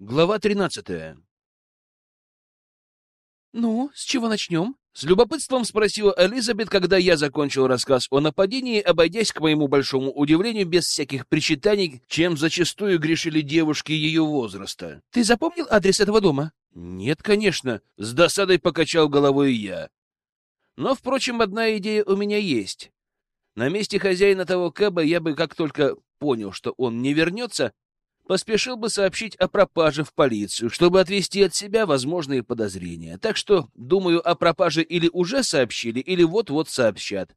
Глава тринадцатая. «Ну, с чего начнем?» С любопытством спросила Элизабет, когда я закончил рассказ о нападении, обойдясь, к моему большому удивлению, без всяких причитаний, чем зачастую грешили девушки ее возраста. «Ты запомнил адрес этого дома?» «Нет, конечно», — с досадой покачал головой я. Но, впрочем, одна идея у меня есть. На месте хозяина того кэба я бы, как только понял, что он не вернется, поспешил бы сообщить о пропаже в полицию, чтобы отвести от себя возможные подозрения. Так что, думаю, о пропаже или уже сообщили, или вот-вот сообщат.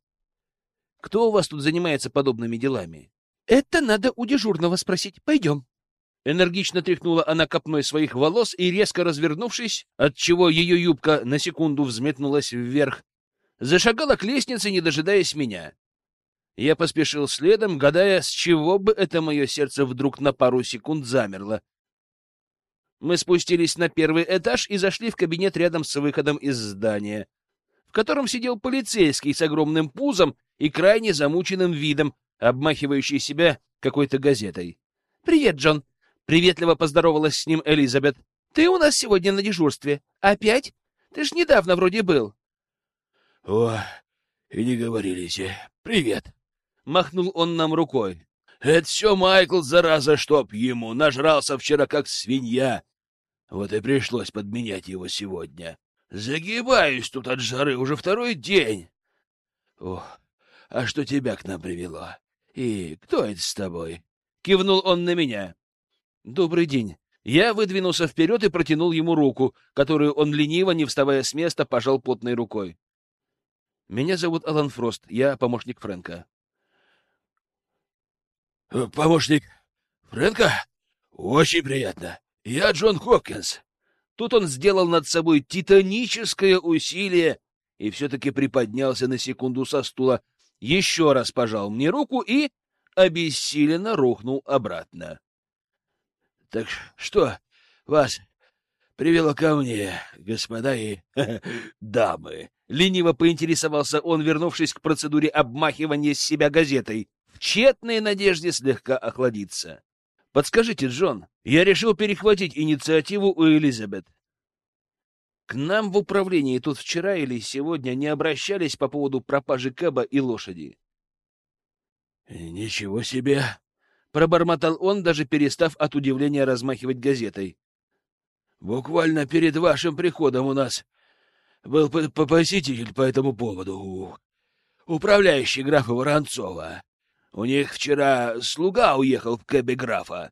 Кто у вас тут занимается подобными делами? Это надо у дежурного спросить. Пойдем. Энергично тряхнула она копной своих волос и, резко развернувшись, отчего ее юбка на секунду взметнулась вверх, зашагала к лестнице, не дожидаясь меня. Я поспешил следом, гадая, с чего бы это мое сердце вдруг на пару секунд замерло. Мы спустились на первый этаж и зашли в кабинет рядом с выходом из здания, в котором сидел полицейский с огромным пузом и крайне замученным видом, обмахивающий себя какой-то газетой. «Привет, Джон!» — приветливо поздоровалась с ним Элизабет. «Ты у нас сегодня на дежурстве. Опять? Ты ж недавно вроде был». «О, и не говорились. Привет!» — махнул он нам рукой. «Это все Майкл, зараза, чтоб ему, нажрался вчера как свинья. Вот и пришлось подменять его сегодня. Загибаюсь тут от жары уже второй день. Ох, а что тебя к нам привело? И кто это с тобой?» Кивнул он на меня. «Добрый день». Я выдвинулся вперед и протянул ему руку, которую он лениво, не вставая с места, пожал плотной рукой. «Меня зовут Алан Фрост, я помощник Фрэнка». Э, помощник Фрэнка? Очень приятно. Я Джон Хопкинс. Тут он сделал над собой титаническое усилие и все-таки приподнялся на секунду со стула, еще раз пожал мне руку и обессиленно рухнул обратно. — Так что вас привело ко мне, господа и дамы? — лениво поинтересовался он, вернувшись к процедуре обмахивания себя газетой тщетной надежде слегка охладиться. Подскажите, Джон, я решил перехватить инициативу у Элизабет. К нам в управлении тут вчера или сегодня не обращались по поводу пропажи Кэба и лошади. Ничего себе! Пробормотал он, даже перестав от удивления размахивать газетой. Буквально перед вашим приходом у нас был посетитель по этому поводу. Управляющий графа Воронцова. У них вчера слуга уехал в кэбе графа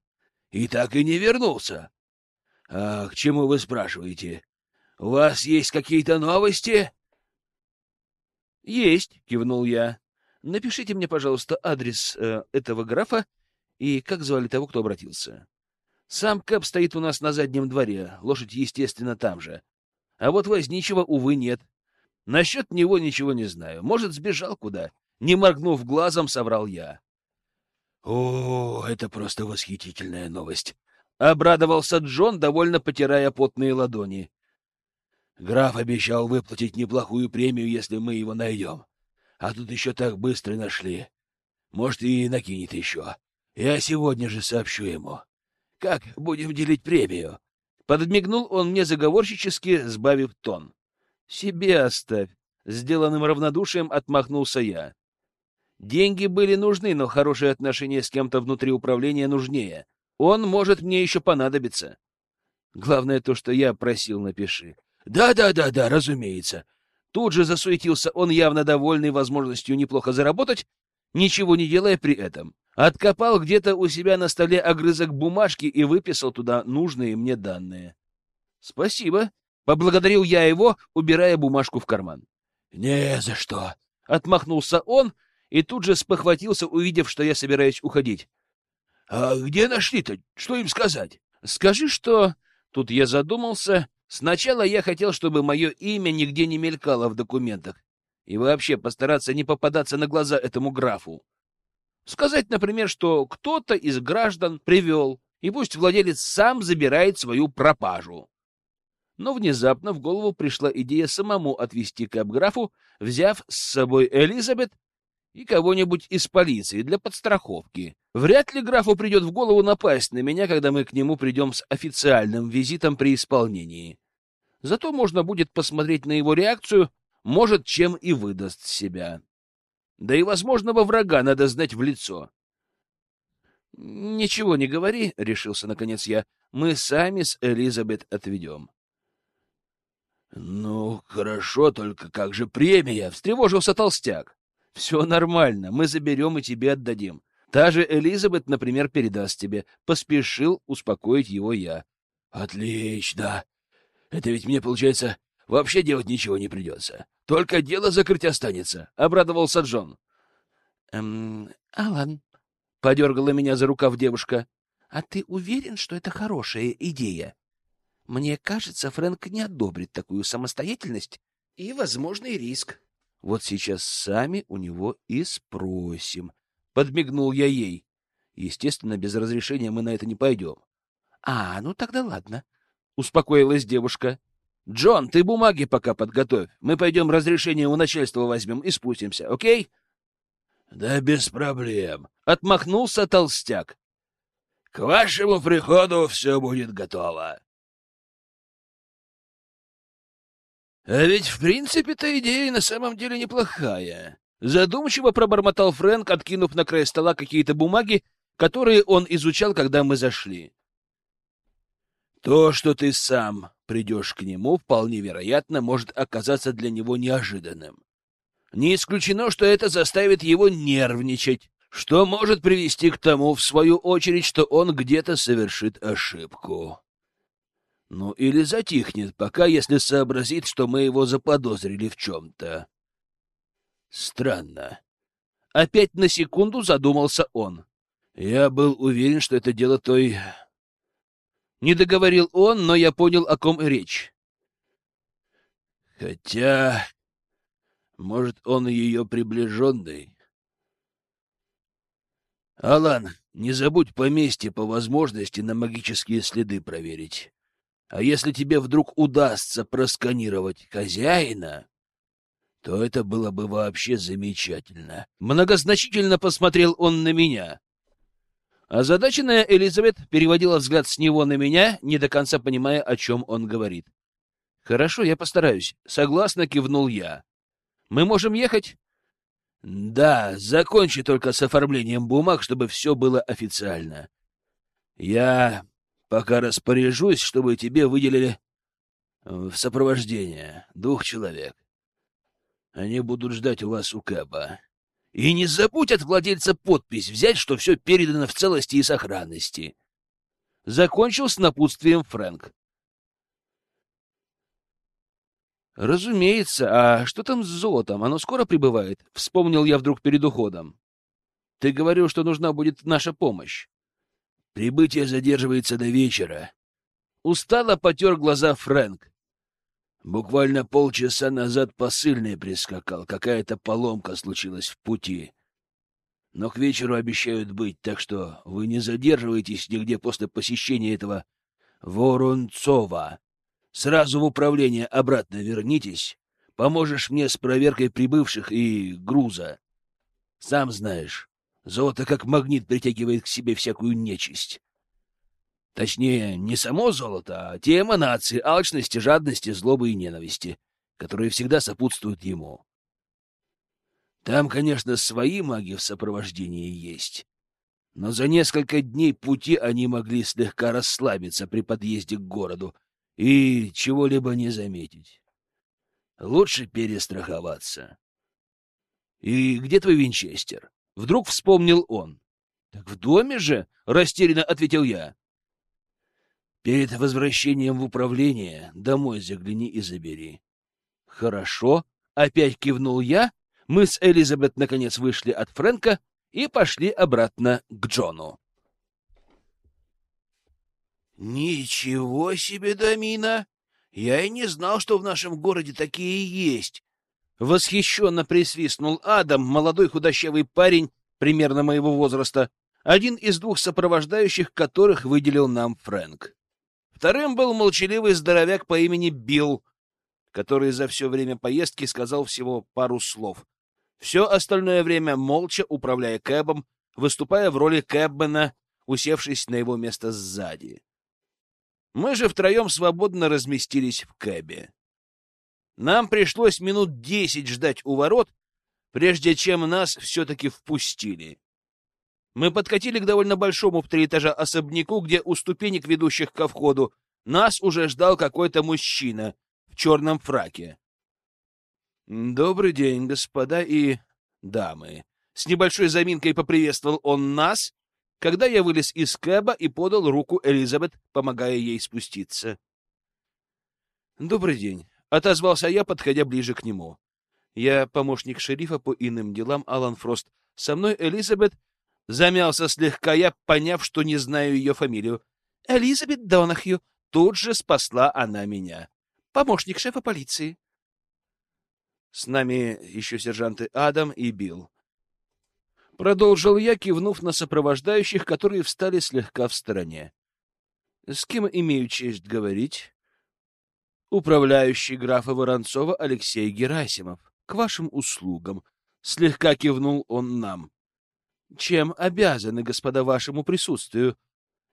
и так и не вернулся. А к чему вы спрашиваете? У вас есть какие-то новости? Есть, кивнул я. Напишите мне, пожалуйста, адрес э, этого графа и как звали того, кто обратился. Сам кэб стоит у нас на заднем дворе, лошадь, естественно, там же. А вот возничего, увы, нет. Насчет него ничего не знаю. Может, сбежал куда. Не моргнув глазом, соврал я. — О, это просто восхитительная новость! — обрадовался Джон, довольно потирая потные ладони. — Граф обещал выплатить неплохую премию, если мы его найдем. А тут еще так быстро нашли. Может, и накинет еще. Я сегодня же сообщу ему. Как будем делить премию? Подмигнул он мне заговорщически, сбавив тон. — Себе оставь. Сделанным равнодушием отмахнулся я. Деньги были нужны, но хорошие отношения с кем-то внутри управления нужнее. Он может мне еще понадобиться. Главное то, что я просил, напиши. Да-да-да-да, разумеется. Тут же засуетился он, явно довольный возможностью неплохо заработать, ничего не делая при этом. Откопал где-то у себя на столе огрызок бумажки и выписал туда нужные мне данные. «Спасибо», — поблагодарил я его, убирая бумажку в карман. «Не за что», — отмахнулся он, — и тут же спохватился, увидев, что я собираюсь уходить. — А где нашли-то? Что им сказать? — Скажи, что... Тут я задумался. Сначала я хотел, чтобы мое имя нигде не мелькало в документах. И вообще постараться не попадаться на глаза этому графу. Сказать, например, что кто-то из граждан привел, и пусть владелец сам забирает свою пропажу. Но внезапно в голову пришла идея самому отвести к графу, взяв с собой Элизабет и кого-нибудь из полиции для подстраховки. Вряд ли графу придет в голову напасть на меня, когда мы к нему придем с официальным визитом при исполнении. Зато можно будет посмотреть на его реакцию, может, чем и выдаст себя. Да и возможного врага надо знать в лицо. — Ничего не говори, — решился наконец я. — Мы сами с Элизабет отведем. — Ну, хорошо, только как же премия? — встревожился толстяк. — Все нормально, мы заберем и тебе отдадим. Та же Элизабет, например, передаст тебе. Поспешил успокоить его я. — Отлично. Это ведь мне, получается, вообще делать ничего не придется. Только дело закрыть останется, — обрадовался Джон. — Эм, Алан, — подергала меня за рукав девушка, — а ты уверен, что это хорошая идея? Мне кажется, Фрэнк не одобрит такую самостоятельность и возможный риск. Вот сейчас сами у него и спросим. Подмигнул я ей. Естественно, без разрешения мы на это не пойдем. — А, ну тогда ладно, — успокоилась девушка. — Джон, ты бумаги пока подготовь. Мы пойдем разрешение у начальства возьмем и спустимся, окей? — Да без проблем, — отмахнулся толстяк. — К вашему приходу все будет готово. А ведь, в принципе-то, идея на самом деле неплохая. Задумчиво пробормотал Фрэнк, откинув на край стола какие-то бумаги, которые он изучал, когда мы зашли. То, что ты сам придешь к нему, вполне вероятно, может оказаться для него неожиданным. Не исключено, что это заставит его нервничать, что может привести к тому, в свою очередь, что он где-то совершит ошибку. Ну или затихнет пока, если сообразит, что мы его заподозрили в чем-то. Странно. Опять на секунду задумался он. Я был уверен, что это дело той... Не договорил он, но я понял, о ком речь. Хотя... Может, он ее приближенный? Алан, не забудь поместье по возможности на магические следы проверить. А если тебе вдруг удастся просканировать хозяина, то это было бы вообще замечательно. Многозначительно посмотрел он на меня. Озадаченная Элизабет переводила взгляд с него на меня, не до конца понимая, о чем он говорит. «Хорошо, я постараюсь», — согласно кивнул я. «Мы можем ехать?» «Да, закончи только с оформлением бумаг, чтобы все было официально. Я Пока распоряжусь, чтобы тебе выделили э, в сопровождение двух человек. Они будут ждать у вас у Кэба. И не забудь от владельца подпись взять, что все передано в целости и сохранности. Закончил с напутствием Фрэнк. Разумеется. А что там с золотом? Оно скоро прибывает? Вспомнил я вдруг перед уходом. Ты говорил, что нужна будет наша помощь. Прибытие задерживается до вечера. Устало потер глаза Фрэнк. Буквально полчаса назад посыльный прискакал. Какая-то поломка случилась в пути. Но к вечеру обещают быть, так что вы не задерживаетесь нигде после посещения этого Воронцова. Сразу в управление обратно вернитесь. Поможешь мне с проверкой прибывших и груза. Сам знаешь, Золото как магнит притягивает к себе всякую нечисть. Точнее, не само золото, а те эманации алчности, жадности, злобы и ненависти, которые всегда сопутствуют ему. Там, конечно, свои маги в сопровождении есть, но за несколько дней пути они могли слегка расслабиться при подъезде к городу и чего-либо не заметить. Лучше перестраховаться. И где твой винчестер? Вдруг вспомнил он. — Так в доме же? — растерянно ответил я. — Перед возвращением в управление домой загляни и забери. — Хорошо. Опять кивнул я. Мы с Элизабет наконец вышли от Фрэнка и пошли обратно к Джону. «Ничего себе, Домина! Я и не знал, что в нашем городе такие есть. Восхищенно присвистнул Адам, молодой худощавый парень, примерно моего возраста, один из двух сопровождающих, которых выделил нам Фрэнк. Вторым был молчаливый здоровяк по имени Билл, который за все время поездки сказал всего пару слов. Все остальное время молча управляя кэбом, выступая в роли кэбмена, усевшись на его место сзади. Мы же втроем свободно разместились в кэбе. Нам пришлось минут десять ждать у ворот, прежде чем нас все-таки впустили. Мы подкатили к довольно большому в три этажа особняку, где у ступенек, ведущих ко входу, нас уже ждал какой-то мужчина в черном фраке. «Добрый день, господа и дамы!» С небольшой заминкой поприветствовал он нас, когда я вылез из кэба и подал руку Элизабет, помогая ей спуститься. «Добрый день», — отозвался я, подходя ближе к нему. «Я помощник шерифа по иным делам Алан Фрост. Со мной Элизабет...» Замялся слегка я, поняв, что не знаю ее фамилию. «Элизабет Донахью». Тут же спасла она меня. Помощник шефа полиции. С нами еще сержанты Адам и Билл. Продолжил я, кивнув на сопровождающих, которые встали слегка в стороне. С кем имею честь говорить? Управляющий графа Воронцова Алексей Герасимов. К вашим услугам. Слегка кивнул он нам. Чем обязаны, господа, вашему присутствию?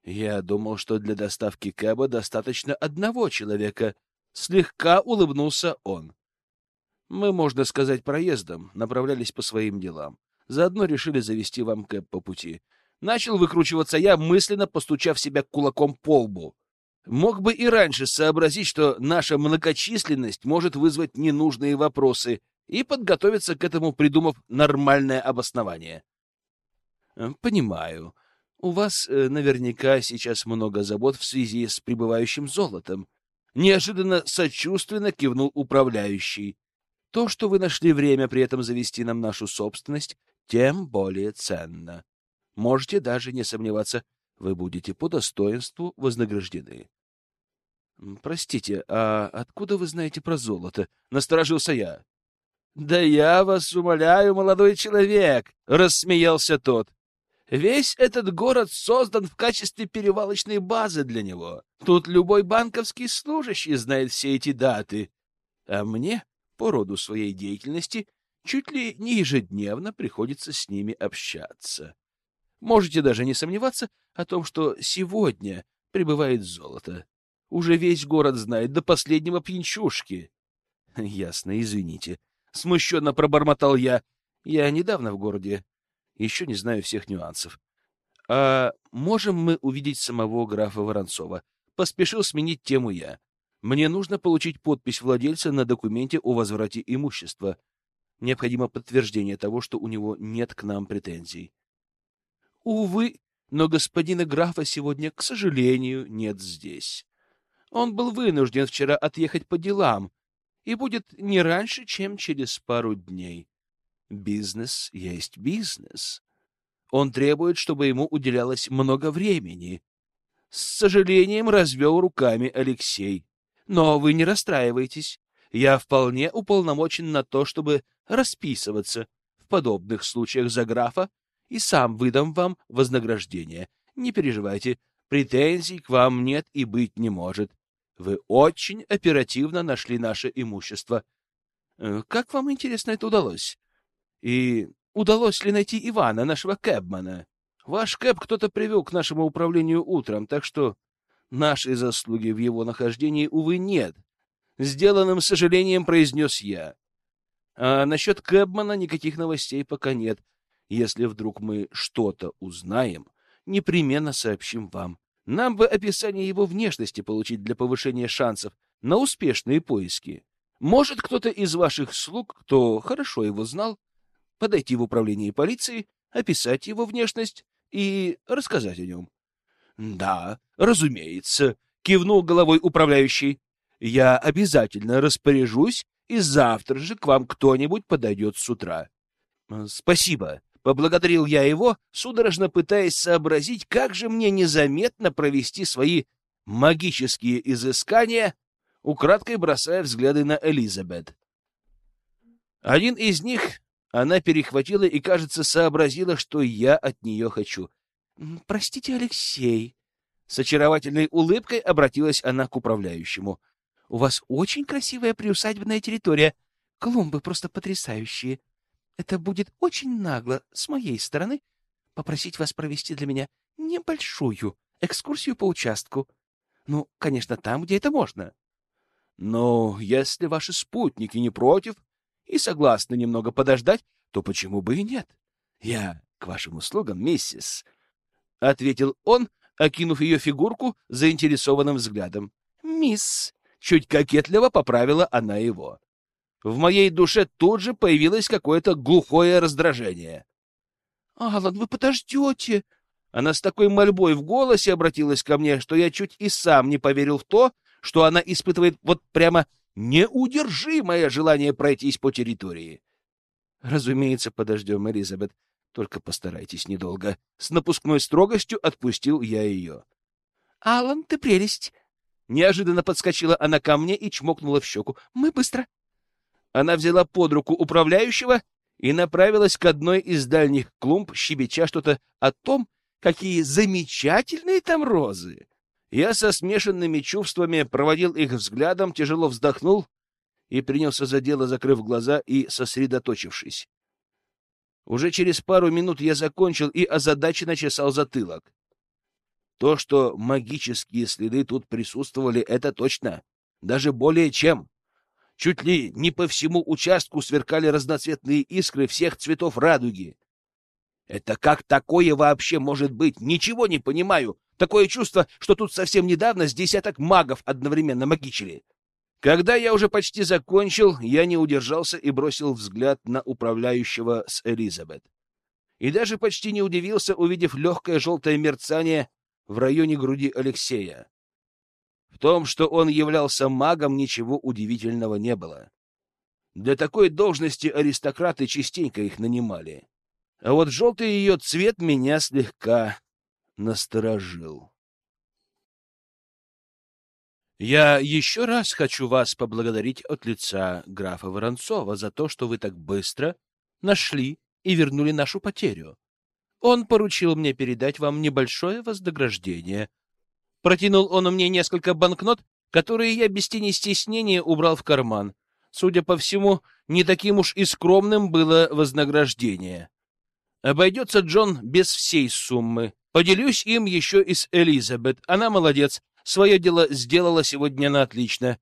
Я думал, что для доставки Кэба достаточно одного человека. Слегка улыбнулся он. Мы, можно сказать, проездом направлялись по своим делам. Заодно решили завести вам кэп по пути. Начал выкручиваться я, мысленно постучав себя кулаком по лбу. Мог бы и раньше сообразить, что наша многочисленность может вызвать ненужные вопросы, и подготовиться к этому, придумав нормальное обоснование. Э, понимаю. У вас э, наверняка сейчас много забот в связи с прибывающим золотом. Неожиданно сочувственно кивнул управляющий. То, что вы нашли время при этом завести нам нашу собственность, тем более ценно. Можете даже не сомневаться, вы будете по достоинству вознаграждены. Простите, а откуда вы знаете про золото? Насторожился я. Да я вас умоляю, молодой человек, рассмеялся тот. Весь этот город создан в качестве перевалочной базы для него. Тут любой банковский служащий знает все эти даты. А мне, по роду своей деятельности, Чуть ли не ежедневно приходится с ними общаться. Можете даже не сомневаться о том, что сегодня прибывает золото. Уже весь город знает, до последнего пьянчушки. Ясно, извините. Смущенно пробормотал я. Я недавно в городе. Еще не знаю всех нюансов. А можем мы увидеть самого графа Воронцова? Поспешил сменить тему я. Мне нужно получить подпись владельца на документе о возврате имущества. Необходимо подтверждение того, что у него нет к нам претензий. Увы, но господина графа сегодня, к сожалению, нет здесь. Он был вынужден вчера отъехать по делам и будет не раньше, чем через пару дней. Бизнес есть бизнес. Он требует, чтобы ему уделялось много времени. С сожалением развел руками Алексей. Но вы не расстраивайтесь. Я вполне уполномочен на то, чтобы расписываться в подобных случаях за графа и сам выдам вам вознаграждение. Не переживайте, претензий к вам нет и быть не может. Вы очень оперативно нашли наше имущество. Э, как вам, интересно, это удалось? И удалось ли найти Ивана, нашего кэбмана? Ваш кэб кто-то привел к нашему управлению утром, так что нашей заслуги в его нахождении, увы, нет. Сделанным сожалением произнес я. А насчет Кэбмана никаких новостей пока нет. Если вдруг мы что-то узнаем, непременно сообщим вам. Нам бы описание его внешности получить для повышения шансов на успешные поиски. Может, кто-то из ваших слуг, кто хорошо его знал, подойти в управление полиции, описать его внешность и рассказать о нем. — Да, разумеется, — кивнул головой управляющий. — Я обязательно распоряжусь и завтра же к вам кто-нибудь подойдет с утра. — Спасибо. Поблагодарил я его, судорожно пытаясь сообразить, как же мне незаметно провести свои магические изыскания, украдкой бросая взгляды на Элизабет. Один из них она перехватила и, кажется, сообразила, что я от нее хочу. — Простите, Алексей. С очаровательной улыбкой обратилась она к управляющему. У вас очень красивая приусадебная территория. Клумбы просто потрясающие. Это будет очень нагло с моей стороны попросить вас провести для меня небольшую экскурсию по участку. Ну, конечно, там, где это можно. Но если ваши спутники не против и согласны немного подождать, то почему бы и нет? Я к вашим услугам, миссис, — ответил он, окинув ее фигурку заинтересованным взглядом. «Мисс!» — чуть кокетливо поправила она его. В моей душе тут же появилось какое-то глухое раздражение. «Алан, вы подождете!» Она с такой мольбой в голосе обратилась ко мне, что я чуть и сам не поверил в то, что она испытывает вот прямо неудержимое желание пройтись по территории. Разумеется, подождем, Элизабет. Только постарайтесь недолго. С напускной строгостью отпустил я ее. — Алан, ты прелесть! Неожиданно подскочила она ко мне и чмокнула в щеку. — Мы быстро. Она взяла под руку управляющего и направилась к одной из дальних клумб, щебеча что-то о том, какие замечательные там розы. Я со смешанными чувствами проводил их взглядом, тяжело вздохнул и принялся за дело, закрыв глаза и сосредоточившись. Уже через пару минут я закончил и озадаченно чесал затылок. То, что магические следы тут присутствовали, это точно. Даже более чем. Чуть ли не по всему участку сверкали разноцветные искры всех цветов радуги. Это как такое вообще может быть? Ничего не понимаю. Такое чувство, что тут совсем недавно с десяток магов одновременно магичили. Когда я уже почти закончил, я не удержался и бросил взгляд на управляющего с Элизабет. И даже почти не удивился, увидев легкое желтое мерцание в районе груди Алексея. В том, что он являлся магом, ничего удивительного не было. Для такой должности аристократы частенько их нанимали. А вот желтый ее цвет меня слегка насторожил. Я еще раз хочу вас поблагодарить от лица графа Воронцова за то, что вы так быстро нашли и вернули нашу потерю. Он поручил мне передать вам небольшое вознаграждение. Протянул он мне несколько банкнот, которые я без тени стеснения убрал в карман. Судя по всему, не таким уж и скромным было вознаграждение. Обойдется Джон без всей суммы. Поделюсь им еще и с Элизабет. Она молодец, Свое дело сделала сегодня на отлично.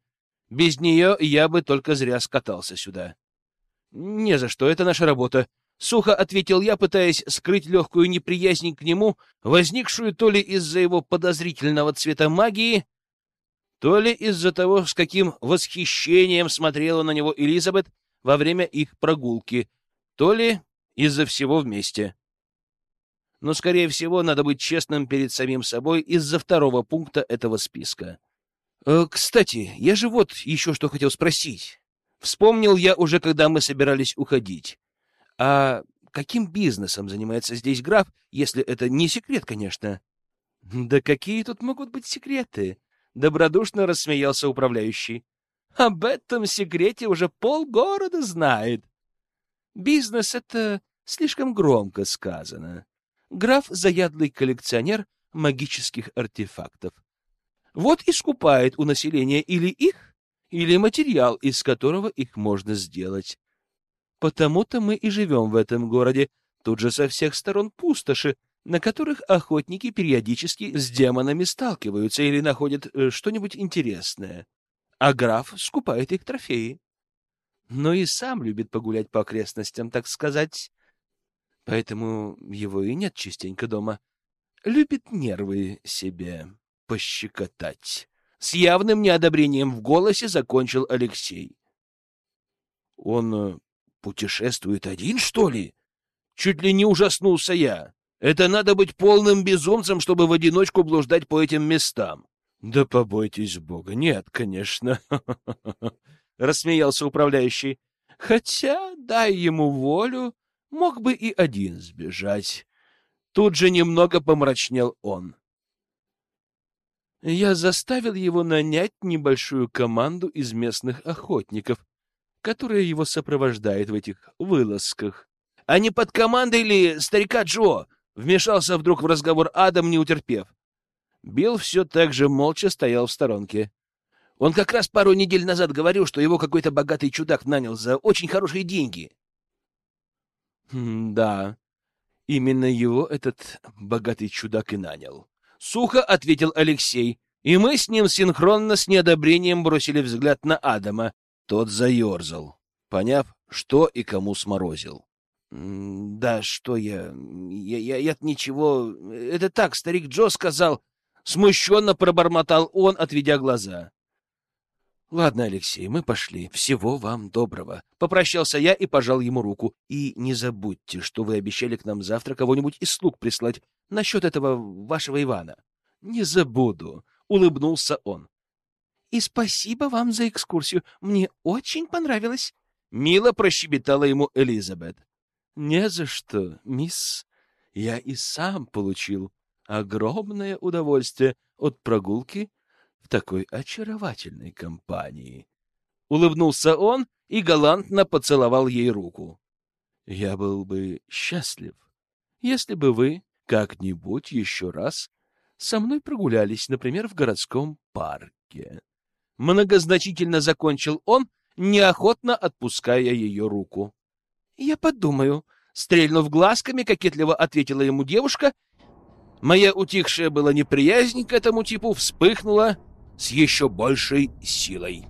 Без нее я бы только зря скатался сюда. — Не за что, это наша работа. Сухо ответил я, пытаясь скрыть легкую неприязнь к нему, возникшую то ли из-за его подозрительного цвета магии, то ли из-за того, с каким восхищением смотрела на него Элизабет во время их прогулки, то ли из-за всего вместе но, скорее всего, надо быть честным перед самим собой из-за второго пункта этого списка. Э, кстати, я же вот еще что хотел спросить. Вспомнил я уже, когда мы собирались уходить. А каким бизнесом занимается здесь граф, если это не секрет, конечно? Да какие тут могут быть секреты? Добродушно рассмеялся управляющий. Об этом секрете уже полгорода знает. Бизнес — это слишком громко сказано граф — заядлый коллекционер магических артефактов. Вот и скупает у населения или их, или материал, из которого их можно сделать. Потому-то мы и живем в этом городе. Тут же со всех сторон пустоши, на которых охотники периодически с демонами сталкиваются или находят э, что-нибудь интересное. А граф скупает их трофеи. Но и сам любит погулять по окрестностям, так сказать, Поэтому его и нет частенько дома. Любит нервы себе пощекотать. С явным неодобрением в голосе закончил Алексей. Он э, путешествует один, что ли? Чуть ли не ужаснулся я. Это надо быть полным безумцем, чтобы в одиночку блуждать по этим местам. Да побойтесь Бога. Нет, конечно. Рассмеялся управляющий. Хотя, дай ему волю, Мог бы и один сбежать. Тут же немного помрачнел он. Я заставил его нанять небольшую команду из местных охотников, которая его сопровождает в этих вылазках. — А не под командой ли старика Джо? — вмешался вдруг в разговор Адам, не утерпев. Билл все так же молча стоял в сторонке. Он как раз пару недель назад говорил, что его какой-то богатый чудак нанял за очень хорошие деньги. Да, именно его этот богатый чудак и нанял. Сухо ответил Алексей, и мы с ним синхронно с неодобрением бросили взгляд на Адама. Тот заерзал, поняв, что и кому сморозил. «Да что я... Я, я... я ничего... Это так, старик Джо сказал...» Смущенно пробормотал он, отведя глаза. «Ладно, Алексей, мы пошли. Всего вам доброго». Попрощался я и пожал ему руку. «И не забудьте, что вы обещали к нам завтра кого-нибудь из слуг прислать насчет этого вашего Ивана». «Не забуду», — улыбнулся он. «И спасибо вам за экскурсию. Мне очень понравилось». Мило прощебетала ему Элизабет. «Не за что, мисс. Я и сам получил огромное удовольствие от прогулки в такой очаровательной компании. Улыбнулся он и галантно поцеловал ей руку. Я был бы счастлив, если бы вы как-нибудь еще раз со мной прогулялись, например, в городском парке. Многозначительно закончил он, неохотно отпуская ее руку. — Я подумаю, — стрельнув глазками, кокетливо ответила ему девушка Моя утихшая была неприязнь к этому типу вспыхнула с еще большей силой.